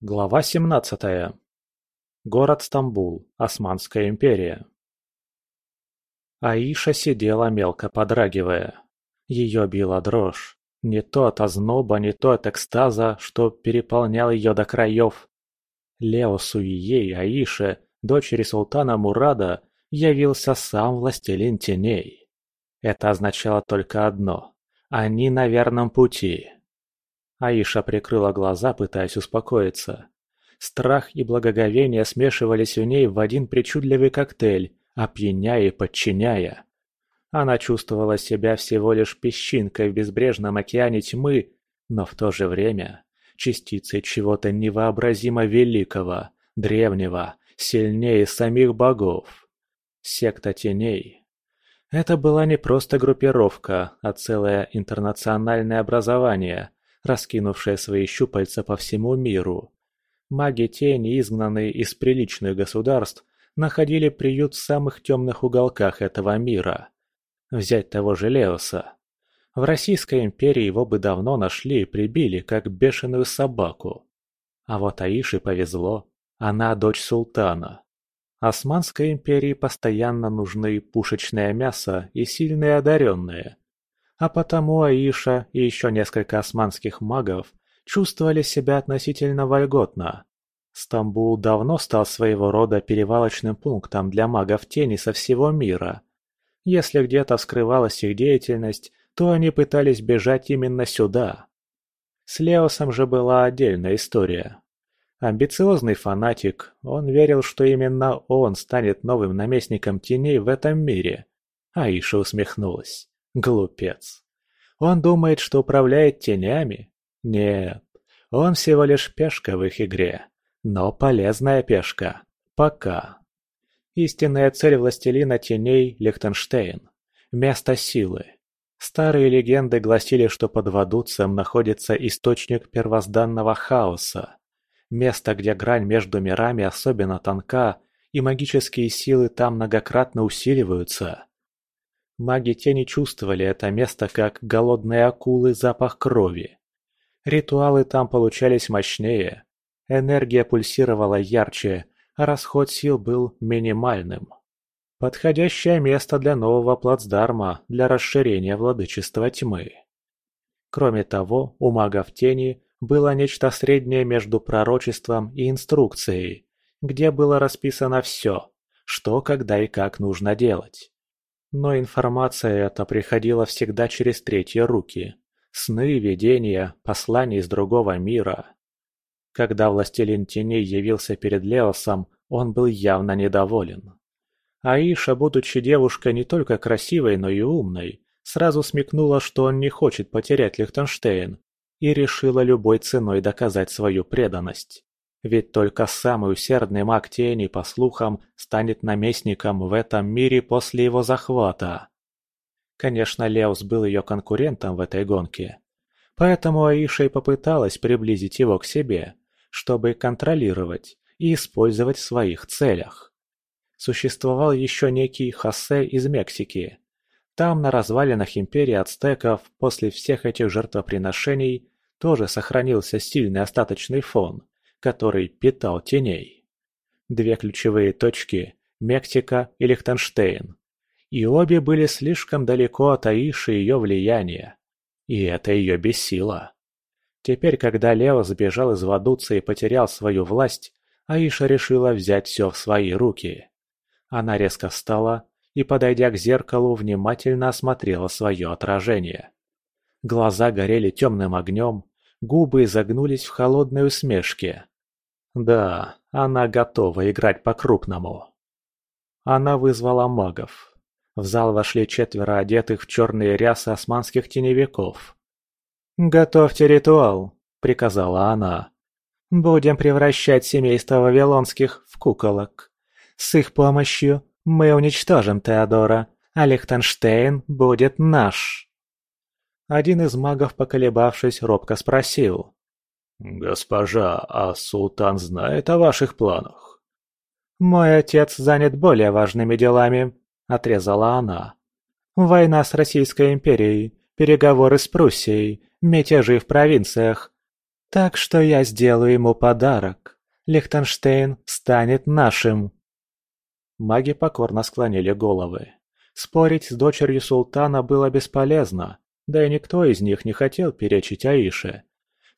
Глава 17. Город Стамбул, Османская империя. Аиша сидела мелко подрагивая. Ее била дрожь. Не то от озноба, не то от экстаза, что переполнял ее до краев. Леосу и ей, Аише, дочери султана Мурада, явился сам властелин теней. Это означало только одно – они на верном пути. Аиша прикрыла глаза, пытаясь успокоиться. Страх и благоговение смешивались в ней в один причудливый коктейль, опьяняя и подчиняя. Она чувствовала себя всего лишь песчинкой в безбрежном океане тьмы, но в то же время частицей чего-то невообразимо великого, древнего, сильнее самих богов. Секта теней. Это была не просто группировка, а целое интернациональное образование, раскинувшая свои щупальца по всему миру. Маги тени, изгнанные из приличных государств, находили приют в самых темных уголках этого мира. Взять того же Леоса. В Российской империи его бы давно нашли и прибили, как бешеную собаку. А вот Аише повезло. Она дочь султана. Османской империи постоянно нужны пушечное мясо и сильные одаренные. А потому Аиша и еще несколько османских магов чувствовали себя относительно вольготно. Стамбул давно стал своего рода перевалочным пунктом для магов тени со всего мира. Если где-то скрывалась их деятельность, то они пытались бежать именно сюда. С Леосом же была отдельная история. Амбициозный фанатик, он верил, что именно он станет новым наместником теней в этом мире. Аиша усмехнулась. Глупец. Он думает, что управляет тенями? Нет, он всего лишь пешка в их игре. Но полезная пешка. Пока. Истинная цель властелина теней – Лихтенштейн. Место силы. Старые легенды гласили, что под Вадуцем находится источник первозданного хаоса. Место, где грань между мирами особенно тонка, и магические силы там многократно усиливаются. Маги тени чувствовали это место как голодные акулы запах крови. Ритуалы там получались мощнее, энергия пульсировала ярче, а расход сил был минимальным. Подходящее место для нового плацдарма для расширения владычества тьмы. Кроме того, у магов тени было нечто среднее между пророчеством и инструкцией, где было расписано все, что, когда и как нужно делать. Но информация эта приходила всегда через третьи руки. Сны, видения, послания из другого мира. Когда Властелин Теней явился перед Леосом, он был явно недоволен. Аиша, будучи девушкой не только красивой, но и умной, сразу смекнула, что он не хочет потерять Лихтенштейн, и решила любой ценой доказать свою преданность. Ведь только самый усердный маг тени, по слухам, станет наместником в этом мире после его захвата. Конечно, Леус был ее конкурентом в этой гонке. Поэтому Аиша и попыталась приблизить его к себе, чтобы контролировать и использовать в своих целях. Существовал еще некий Хосе из Мексики. Там, на развалинах империи ацтеков, после всех этих жертвоприношений, тоже сохранился сильный остаточный фон, который питал теней. Две ключевые точки – Мексика и Лихтенштейн. И обе были слишком далеко от Аиши и ее влияния. И это ее бесило. Теперь, когда Лео сбежал из Вадуца и потерял свою власть, Аиша решила взять все в свои руки. Она резко встала и, подойдя к зеркалу, внимательно осмотрела свое отражение. Глаза горели темным огнем, губы изогнулись в холодной усмешке. Да, она готова играть по-крупному. Она вызвала магов. В зал вошли четверо одетых в черные рясы османских теневиков. «Готовьте ритуал», — приказала она. «Будем превращать семейство Вавилонских в куколок. С их помощью мы уничтожим Теодора, а Лихтенштейн будет наш». Один из магов, поколебавшись, робко спросил. «Госпожа, а султан знает о ваших планах?» «Мой отец занят более важными делами», — отрезала она. «Война с Российской империей, переговоры с Пруссией, мятежи в провинциях. Так что я сделаю ему подарок. Лихтенштейн станет нашим. Маги покорно склонили головы. Спорить с дочерью султана было бесполезно, да и никто из них не хотел перечить Аише.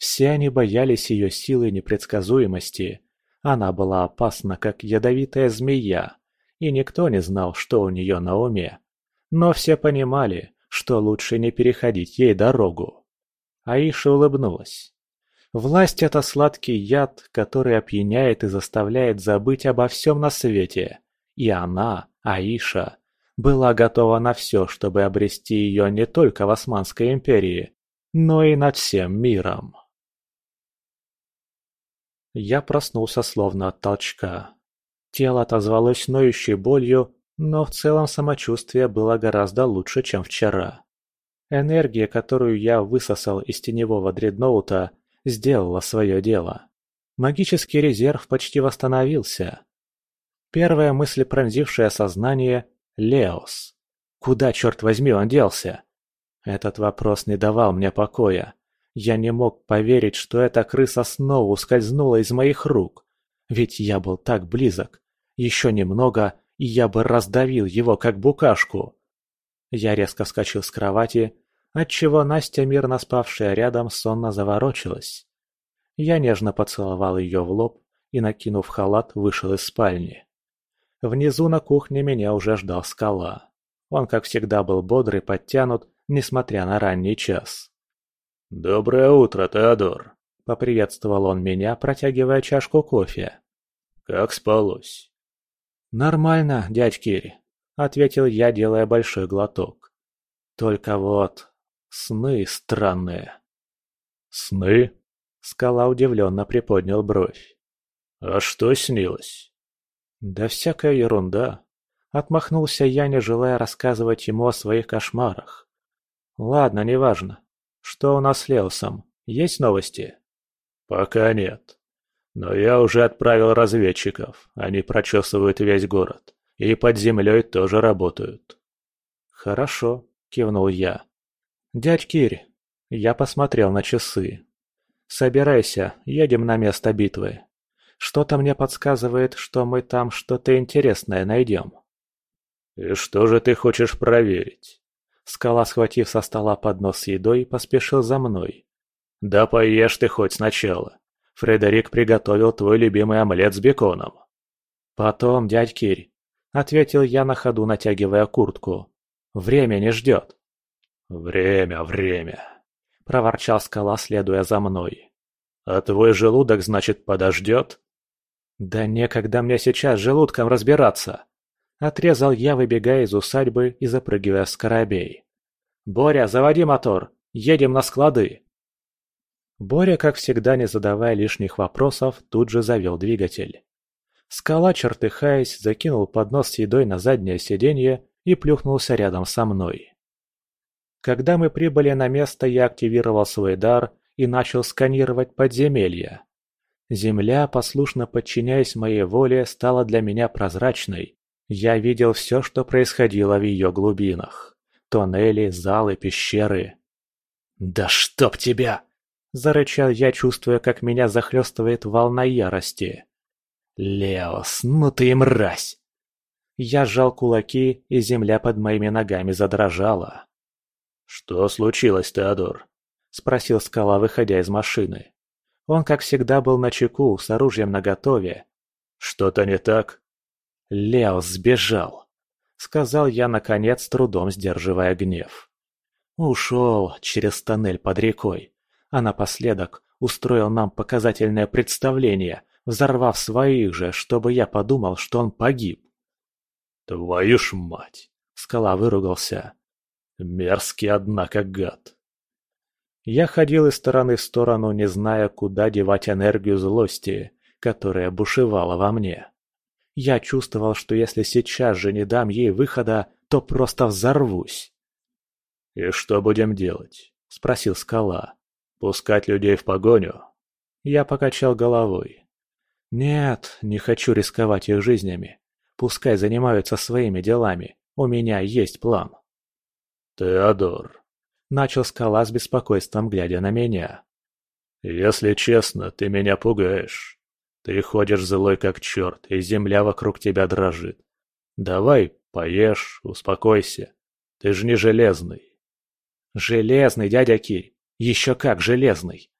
Все они боялись ее силы и непредсказуемости. Она была опасна, как ядовитая змея, и никто не знал, что у нее на уме. Но все понимали, что лучше не переходить ей дорогу. Аиша улыбнулась. Власть – это сладкий яд, который опьяняет и заставляет забыть обо всем на свете. И она, Аиша, была готова на все, чтобы обрести ее не только в Османской империи, но и над всем миром. Я проснулся словно от толчка. Тело отозвалось ноющей болью, но в целом самочувствие было гораздо лучше, чем вчера. Энергия, которую я высосал из теневого дредноута, сделала свое дело. Магический резерв почти восстановился. Первая мысль, пронзившая сознание – Леос. Куда, черт возьми, он делся? Этот вопрос не давал мне покоя. Я не мог поверить, что эта крыса снова ускользнула из моих рук. Ведь я был так близок. Еще немного, и я бы раздавил его, как букашку. Я резко вскочил с кровати, отчего Настя, мирно спавшая рядом, сонно заворочилась. Я нежно поцеловал ее в лоб и, накинув халат, вышел из спальни. Внизу на кухне меня уже ждал скала. Он, как всегда, был бодрый, подтянут, несмотря на ранний час. «Доброе утро, Теодор!» – поприветствовал он меня, протягивая чашку кофе. «Как спалось?» «Нормально, дядь Кири», – ответил я, делая большой глоток. «Только вот сны странные». «Сны?» – скала удивленно приподнял бровь. «А что снилось?» «Да всякая ерунда», – отмахнулся я, не желая рассказывать ему о своих кошмарах. «Ладно, неважно. Что у нас с Леосом? Есть новости?» «Пока нет. Но я уже отправил разведчиков. Они прочесывают весь город. И под землей тоже работают». «Хорошо», — кивнул я. «Дядь Кирь». Я посмотрел на часы. «Собирайся, едем на место битвы. Что-то мне подсказывает, что мы там что-то интересное найдем». «И что же ты хочешь проверить?» Скала, схватив со стола поднос с едой, поспешил за мной. «Да поешь ты хоть сначала. Фредерик приготовил твой любимый омлет с беконом». «Потом, дядь Кирь», — ответил я на ходу, натягивая куртку. «Время не ждет». «Время, время», — проворчал скала, следуя за мной. «А твой желудок, значит, подождет?» «Да некогда мне сейчас с желудком разбираться», Отрезал я, выбегая из усадьбы и запрыгивая в скоробей. «Боря, заводи мотор! Едем на склады!» Боря, как всегда, не задавая лишних вопросов, тут же завел двигатель. Скала, чертыхаясь, закинул поднос с едой на заднее сиденье и плюхнулся рядом со мной. Когда мы прибыли на место, я активировал свой дар и начал сканировать подземелья. Земля, послушно подчиняясь моей воле, стала для меня прозрачной, я видел все, что происходило в ее глубинах. Тоннели, залы, пещеры. «Да чтоб тебя!» – зарычал я, чувствуя, как меня захлестывает волна ярости. «Леос, ну ты и мразь!» Я сжал кулаки, и земля под моими ногами задрожала. «Что случилось, Теодор?» – спросил скала, выходя из машины. Он, как всегда, был на чеку, с оружием наготове. «Что-то не так?» Лео сбежал, сказал я, наконец, трудом сдерживая гнев. Ушел через тоннель под рекой, а напоследок устроил нам показательное представление, взорвав своих же, чтобы я подумал, что он погиб. «Твою ж мать!» — скала выругался. «Мерзкий, однако, гад!» Я ходил из стороны в сторону, не зная, куда девать энергию злости, которая бушевала во мне. Я чувствовал, что если сейчас же не дам ей выхода, то просто взорвусь. «И что будем делать?» – спросил скала. «Пускать людей в погоню?» Я покачал головой. «Нет, не хочу рисковать их жизнями. Пускай занимаются своими делами. У меня есть план». «Теодор», – начал скала с беспокойством, глядя на меня. «Если честно, ты меня пугаешь. Ты ходишь злой как черт, и земля вокруг тебя дрожит. Давай поешь, успокойся. Ты же не железный». «Железный, дядя Кирь, еще как железный!»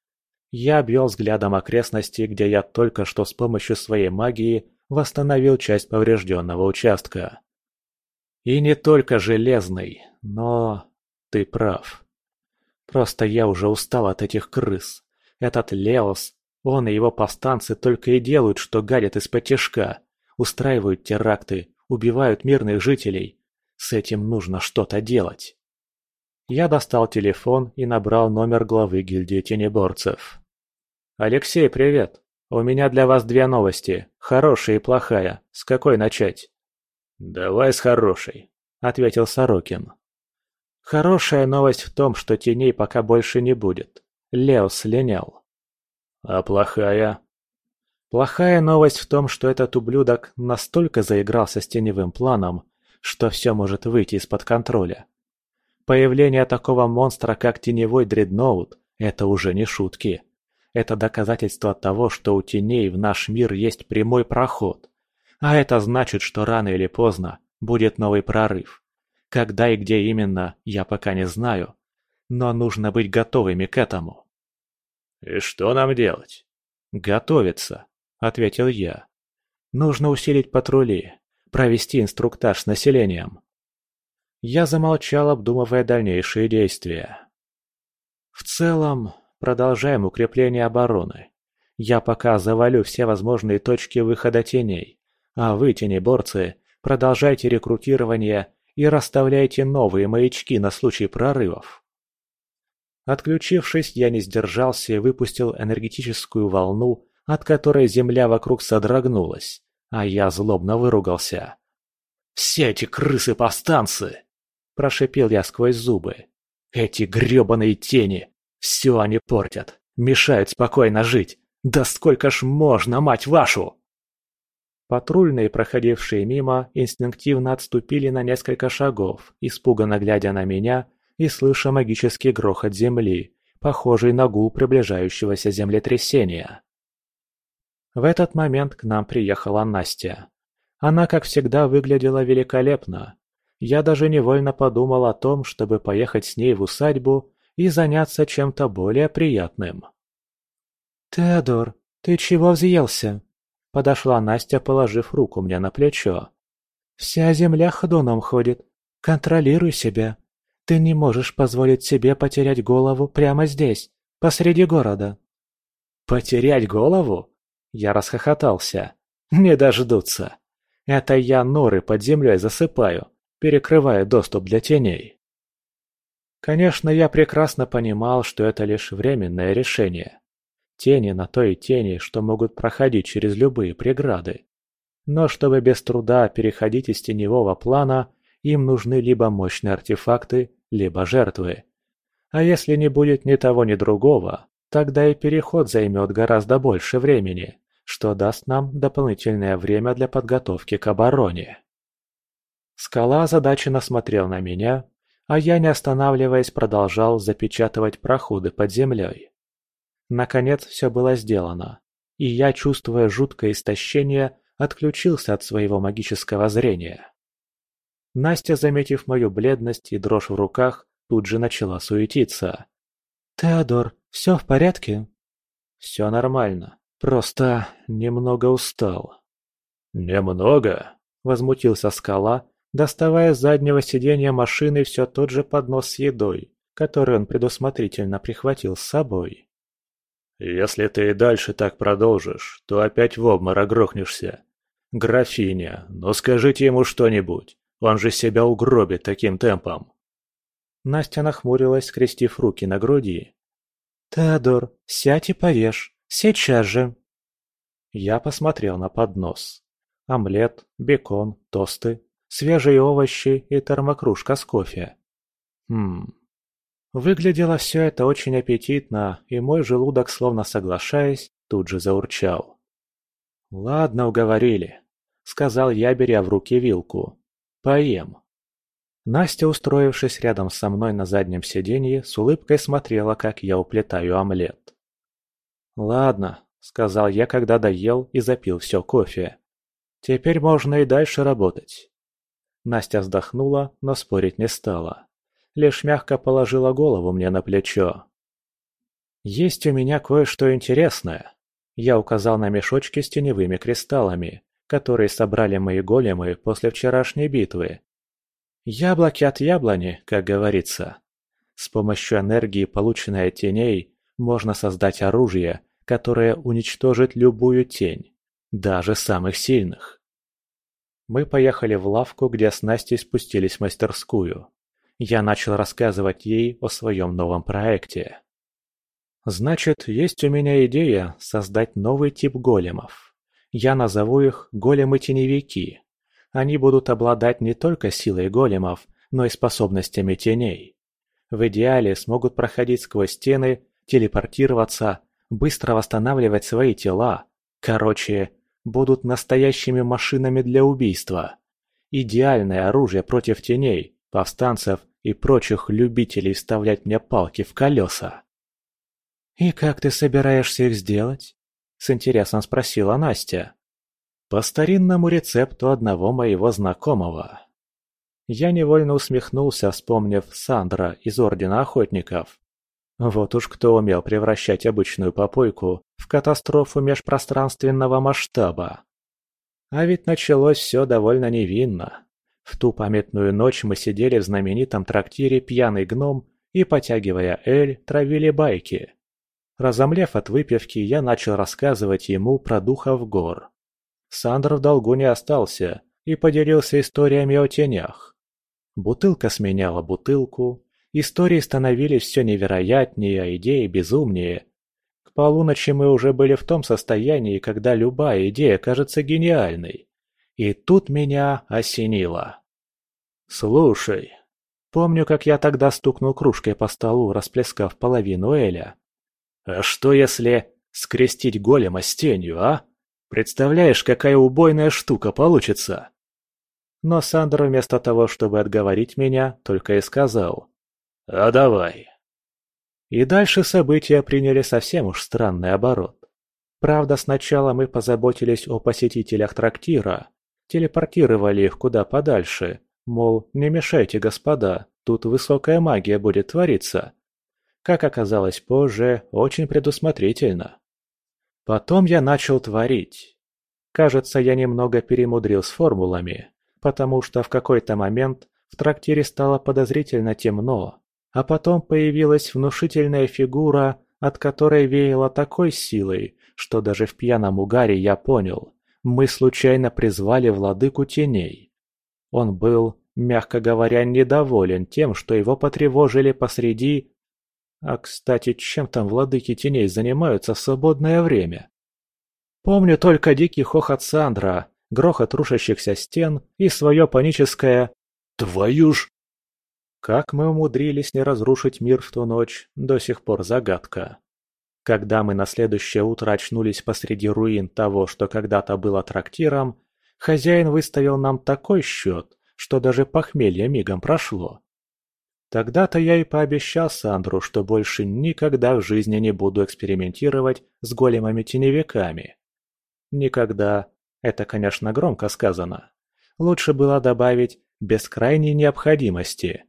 Я обвел взглядом окрестности, где я только что с помощью своей магии восстановил часть поврежденного участка. И не только железный, но... Ты прав. Просто я уже устал от этих крыс. Этот Леос, он и его повстанцы только и делают, что гадят из-под тяжка, устраивают теракты, убивают мирных жителей. С этим нужно что-то делать. Я достал телефон и набрал номер главы гильдии тенеборцев. «Алексей, привет! У меня для вас две новости, хорошая и плохая. С какой начать?» «Давай с хорошей», — ответил Сорокин. Хорошая новость в том, что теней пока больше не будет. Лео слинял. А плохая? Плохая новость в том, что этот ублюдок настолько заигрался с теневым планом, что все может выйти из-под контроля. Появление такого монстра, как теневой дредноут, это уже не шутки. Это доказательство того, что у теней в наш мир есть прямой проход. А это значит, что рано или поздно будет новый прорыв. Когда и где именно, я пока не знаю, но нужно быть готовыми к этому. «И что нам делать?» «Готовиться», — ответил я. «Нужно усилить патрули, провести инструктаж с населением». Я замолчал, обдумывая дальнейшие действия. В целом, продолжаем укрепление обороны. Я пока завалю все возможные точки выхода теней, а вы, тенеборцы, продолжайте рекрутирование и расставляйте новые маячки на случай прорывов. Отключившись, я не сдержался и выпустил энергетическую волну, от которой земля вокруг содрогнулась, а я злобно выругался. «Все эти крысы-повстанцы!» – прошипел я сквозь зубы. «Эти грёбаные тени! Все они портят, мешают спокойно жить! Да сколько ж можно, мать вашу!» Патрульные, проходившие мимо, инстинктивно отступили на несколько шагов, испуганно глядя на меня и слыша магический грохот земли, похожий на гул приближающегося землетрясения. В этот момент к нам приехала Настя. Она, как всегда, выглядела великолепно. Я даже невольно подумал о том, чтобы поехать с ней в усадьбу и заняться чем-то более приятным. «Теодор, ты чего взъелся?» Подошла Настя, положив руку мне на плечо. «Вся земля ходуном ходит. Контролируй себя. Ты не можешь позволить себе потерять голову прямо здесь, посреди города». «Потерять голову?» Я расхохотался. «Не дождутся. Это я норы под землей засыпаю, перекрывая доступ для теней». Конечно, я прекрасно понимал, что это лишь временное решение. Тени на то и тени, что могут проходить через любые преграды. Но чтобы без труда переходить из теневого плана, им нужны либо мощные артефакты, либо жертвы. А если не будет ни того, ни другого, тогда и переход займет гораздо больше времени, что даст нам дополнительное время для подготовки к обороне. Скала озадаченно смотрел на меня, а я, не останавливаясь, продолжал запечатывать проходы под землей. Наконец все было сделано, и я, чувствуя жуткое истощение, отключился от своего магического зрения. Настя, заметив мою бледность и дрожь в руках, тут же начала суетиться. «Теодор, все в порядке?» «Все нормально, просто немного устал». «Немного?» – возмутился скала, доставая с заднего сиденья машины все тот же поднос с едой, который он предусмотрительно прихватил с собой. Если ты и дальше так продолжишь, то опять в обморок грохнешься. Графиня, ну скажите ему что-нибудь, он же себя угробит таким темпом. Настя нахмурилась, скрестив руки на груди. «Теодор, сядь и поешь, сейчас же!» Я посмотрел на поднос. Омлет, бекон, тосты, свежие овощи и термокружка с кофе. Хм, Выглядело все это очень аппетитно, и мой желудок, словно соглашаясь, тут же заурчал. «Ладно, уговорили», — сказал я, беря в руки вилку. «Поем». Настя, устроившись рядом со мной на заднем сиденье, с улыбкой смотрела, как я уплетаю омлет. «Ладно», — сказал я, когда доел и запил все кофе. «Теперь можно и дальше работать». Настя вздохнула, но спорить не стала. Лишь мягко положила голову мне на плечо. «Есть у меня кое-что интересное», — я указал на мешочки с теневыми кристаллами, которые собрали мои големы после вчерашней битвы. «Яблоки от яблони, как говорится. С помощью энергии, полученной от теней, можно создать оружие, которое уничтожит любую тень, даже самых сильных. Мы поехали в лавку, где с Настей спустились в мастерскую. Я начал рассказывать ей о своем новом проекте. Значит, есть у меня идея создать новый тип големов. Я назову их големы-теневики. Они будут обладать не только силой големов, но и способностями теней. В идеале смогут проходить сквозь стены, телепортироваться, быстро восстанавливать свои тела. Короче, будут настоящими машинами для убийства. Идеальное оружие против теней, повстанцев и прочих любителей вставлять мне палки в колеса. «И как ты собираешься их сделать?» – с интересом спросила Настя. «По старинному рецепту одного моего знакомого». Я невольно усмехнулся, вспомнив Сандра из Ордена Охотников. Вот уж кто умел превращать обычную попойку в катастрофу межпространственного масштаба. А ведь началось все довольно невинно. В ту памятную ночь мы сидели в знаменитом трактире «Пьяный гном» и, потягивая эль, травили байки. Разомлев от выпивки, я начал рассказывать ему про духов гор. Сандр в долгу не остался и поделился историями о тенях. Бутылка сменяла бутылку, Истории становились все невероятнее, а идеи безумнее. К полуночи мы уже были в том состоянии, когда любая идея кажется гениальной. И тут меня осенило. «Слушай, помню, как я тогда стукнул кружкой по столу, расплескав половину Эля. А что если скрестить голема с тенью, а? Представляешь, какая убойная штука получится?» Но Сандер вместо того, чтобы отговорить меня, только и сказал. «А давай». И дальше события приняли совсем уж странный оборот. Правда, сначала мы позаботились о посетителях трактира, телепортировали их куда подальше, мол, не мешайте, господа, тут высокая магия будет твориться. Как оказалось позже, очень предусмотрительно. Потом я начал творить. Кажется, я немного перемудрил с формулами, потому что в какой-то момент в трактире стало подозрительно темно, а потом появилась внушительная фигура, от которой веяло такой силой, что даже в пьяном угаре я понял, мы случайно призвали владыку теней. Он был, мягко говоря, недоволен тем, что его потревожили посреди... А, кстати, чем там владыки теней занимаются в свободное время? Помню только дикий хохот Сандра, грохот рушащихся стен и свое паническое «Твою ж!» Как мы умудрились не разрушить мир в ту ночь, до сих пор загадка. Когда мы на следующее утро очнулись посреди руин того, что когда-то было трактиром, хозяин выставил нам такой счет, что даже похмелье мигом прошло. Тогда-то я и пообещал Сандру, что больше никогда в жизни не буду экспериментировать с големами-теневиками. Никогда. Это, конечно, громко сказано. Лучше было добавить «без крайней необходимости».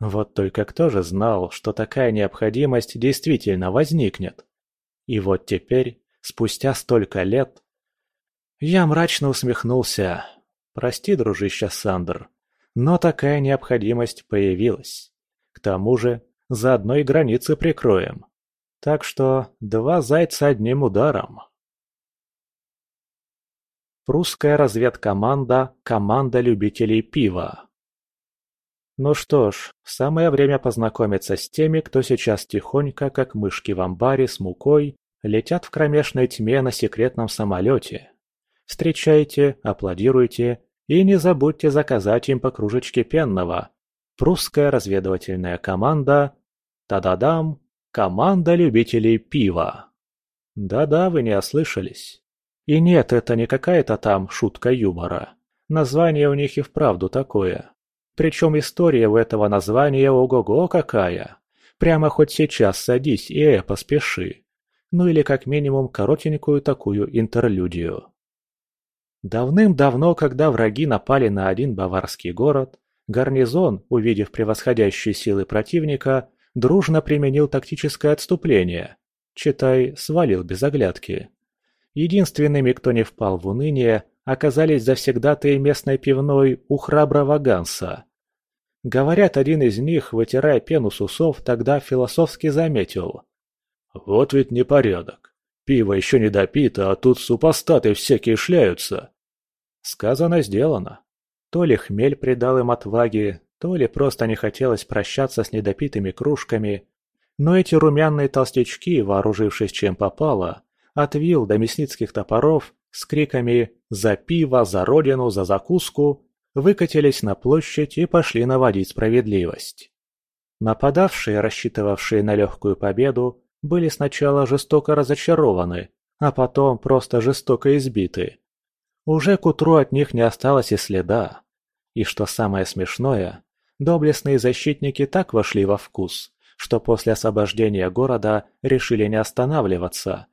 Вот только кто же знал, что такая необходимость действительно возникнет? И вот теперь, спустя столько лет... Я мрачно усмехнулся. Прости, дружище Сандер, но такая необходимость появилась. К тому же, заодно и границы прикроем. Так что два зайца одним ударом. Прусская разведкоманда – команда любителей пива. Ну что ж, самое время познакомиться с теми, кто сейчас тихонько, как мышки в амбаре с мукой, летят в кромешной тьме на секретном самолете. Встречайте, аплодируйте и не забудьте заказать им по кружечке пенного. Прусская разведывательная команда... Та-да-дам! Команда любителей пива. Да-да, вы не ослышались. И нет, это не какая-то там шутка юмора. Название у них и вправду такое. Причем история у этого названия ого-го какая. Прямо хоть сейчас садись и э, поспеши. ну или как минимум коротенькую такую интерлюдию. Давным-давно, когда враги напали на один баварский город, гарнизон, увидев превосходящие силы противника, дружно применил тактическое отступление. Читай, свалил без оглядки. Единственными, кто не впал в уныние, оказались завсегдатые местной пивной у храброго Ганса. Говорят, один из них, вытирая пену с усов, тогда философски заметил. «Вот ведь непорядок. Пиво еще не допито, а тут супостаты всякие шляются». Сказано, сделано. То ли хмель придал им отваги, то ли просто не хотелось прощаться с недопитыми кружками. Но эти румяные толстячки, вооружившись чем попало, от вил до мясницких топоров, с криками «За пиво! За родину! За закуску!» выкатились на площадь и пошли наводить справедливость. Нападавшие, рассчитывавшие на легкую победу, были сначала жестоко разочарованы, а потом просто жестоко избиты. Уже к утру от них не осталось и следа. И что самое смешное, доблестные защитники так вошли во вкус, что после освобождения города решили не останавливаться.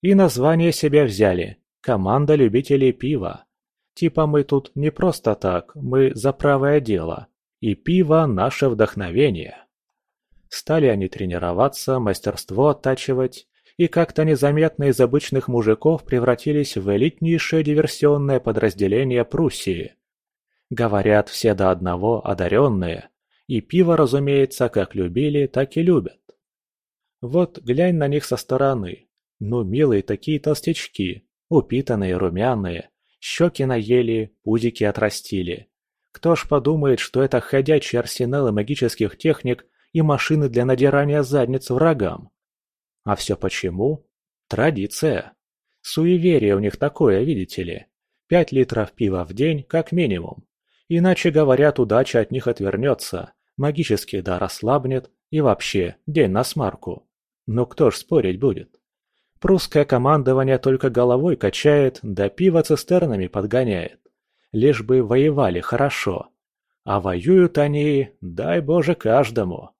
И название себе взяли «Команда любителей пива». Типа мы тут не просто так, мы за правое дело. И пиво – наше вдохновение. Стали они тренироваться, мастерство оттачивать, и как-то незаметно из обычных мужиков превратились в элитнейшее диверсионное подразделение Пруссии. Говорят, все до одного одаренные, и пиво, разумеется, как любили, так и любят. Вот глянь на них со стороны. Ну, милые такие толстячки, упитанные, румяные, Щеки наели, пузики отрастили. Кто ж подумает, что это ходячие арсеналы магических техник и машины для надирания задниц врагам? А все почему? Традиция. Суеверие у них такое, видите ли. Пять литров пива в день, как минимум. Иначе, говорят, удача от них отвернется, магический дар ослабнет и вообще день на смарку. Но кто ж спорить будет? Прусское командование только головой качает, да пиво цистернами подгоняет. Лишь бы воевали хорошо. А воюют они, дай боже, каждому.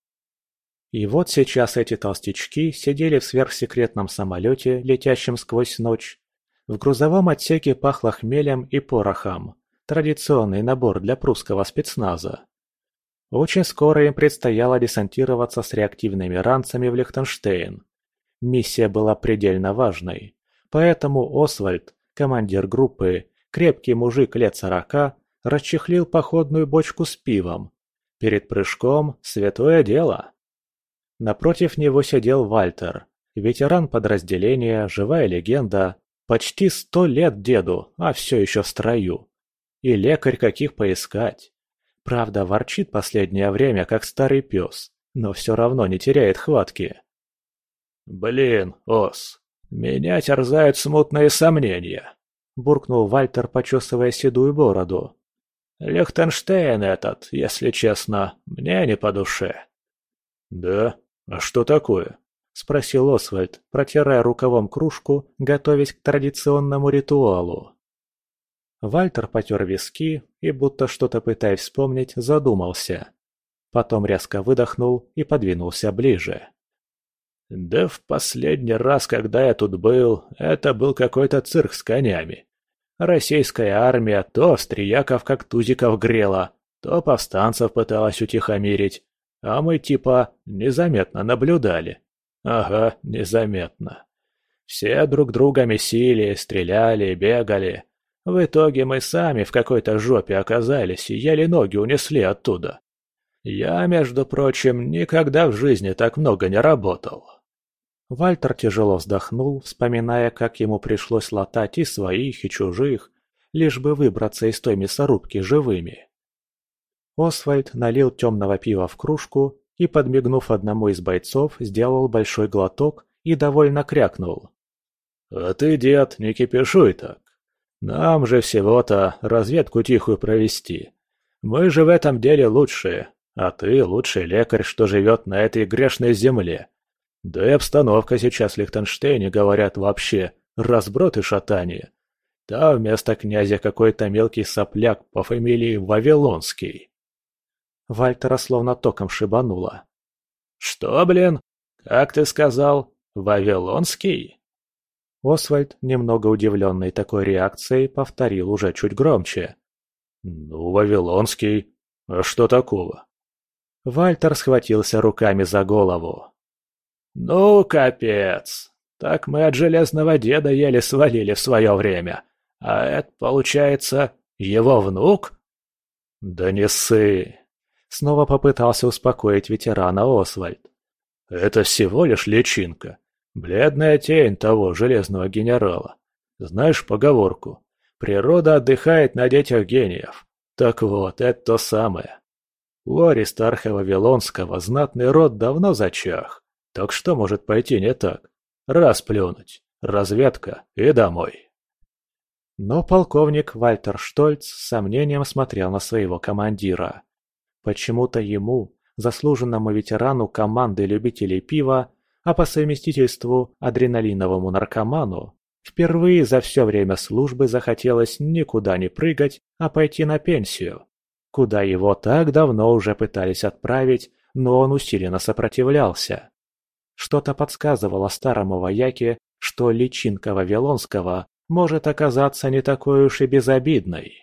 И вот сейчас эти толстячки сидели в сверхсекретном самолете, летящем сквозь ночь. В грузовом отсеке пахло хмелем и порохом. Традиционный набор для прусского спецназа. Очень скоро им предстояло десантироваться с реактивными ранцами в Лихтенштейн. Миссия была предельно важной. Поэтому Освальд, командир группы, крепкий мужик лет сорока, расчехлил походную бочку с пивом. Перед прыжком – святое дело. Напротив него сидел Вальтер, ветеран подразделения, живая легенда, почти сто лет деду, а все еще в строю. И лекарь каких поискать. Правда, ворчит последнее время, как старый пес, но все равно не теряет хватки. «Блин, Ос, меня терзают смутные сомнения», — буркнул Вальтер, почесывая седую бороду. «Лихтенштейн этот, если честно, мне не по душе». «Да? А что такое?» — спросил Освальд, протирая рукавом кружку, готовясь к традиционному ритуалу. Вальтер потер виски и, будто что-то пытаясь вспомнить, задумался. Потом резко выдохнул и подвинулся ближе. Да в последний раз, когда я тут был, это был какой-то цирк с конями. Российская армия то австрияков как тузиков грела, то повстанцев пыталась утихомирить, а мы типа незаметно наблюдали. Ага, незаметно. Все друг друга месили, стреляли, бегали. В итоге мы сами в какой-то жопе оказались и еле ноги унесли оттуда. Я, между прочим, никогда в жизни так много не работал. Вальтер тяжело вздохнул, вспоминая, как ему пришлось латать и своих, и чужих, лишь бы выбраться из той мясорубки живыми. Освальд налил темного пива в кружку и, подмигнув одному из бойцов, сделал большой глоток и довольно крякнул. «А ты, дед, не кипишуй так. Нам же всего-то разведку тихую провести. Мы же в этом деле лучшие, а ты лучший лекарь, что живет на этой грешной земле. Да и обстановка сейчас в Лихтенштейне, говорят, вообще разброд и шатание. Там вместо князя какой-то мелкий сопляк по фамилии Вавилонский. Вальтера словно током шибануло. «Что, блин? Как ты сказал? Вавилонский?» Освальд, немного удивленный такой реакцией, повторил уже чуть громче. «Ну, Вавилонский. А что такого?» Вальтер схватился руками за голову. «Ну, капец. Так мы от Железного Деда еле свалили в свое время. А это, получается, его внук?» «Да не ссы!» Снова попытался успокоить ветерана Освальд. «Это всего лишь личинка. Бледная тень того железного генерала. Знаешь поговорку? Природа отдыхает на детях гениев. Так вот, это то самое. У Аристарха Вавилонского знатный род давно зачах. Так что может пойти не так? Раз плюнуть, разведка и домой. Но полковник Вальтер Штольц с сомнением смотрел на своего командира. Почему-то ему, заслуженному ветерану команды любителей пива, а по совместительству адреналиновому наркоману, впервые за все время службы захотелось никуда не прыгать, а пойти на пенсию, куда его так давно уже пытались отправить, но он усиленно сопротивлялся. Что-то подсказывало старому вояке, что личинка Вавилонского может оказаться не такой уж и безобидной.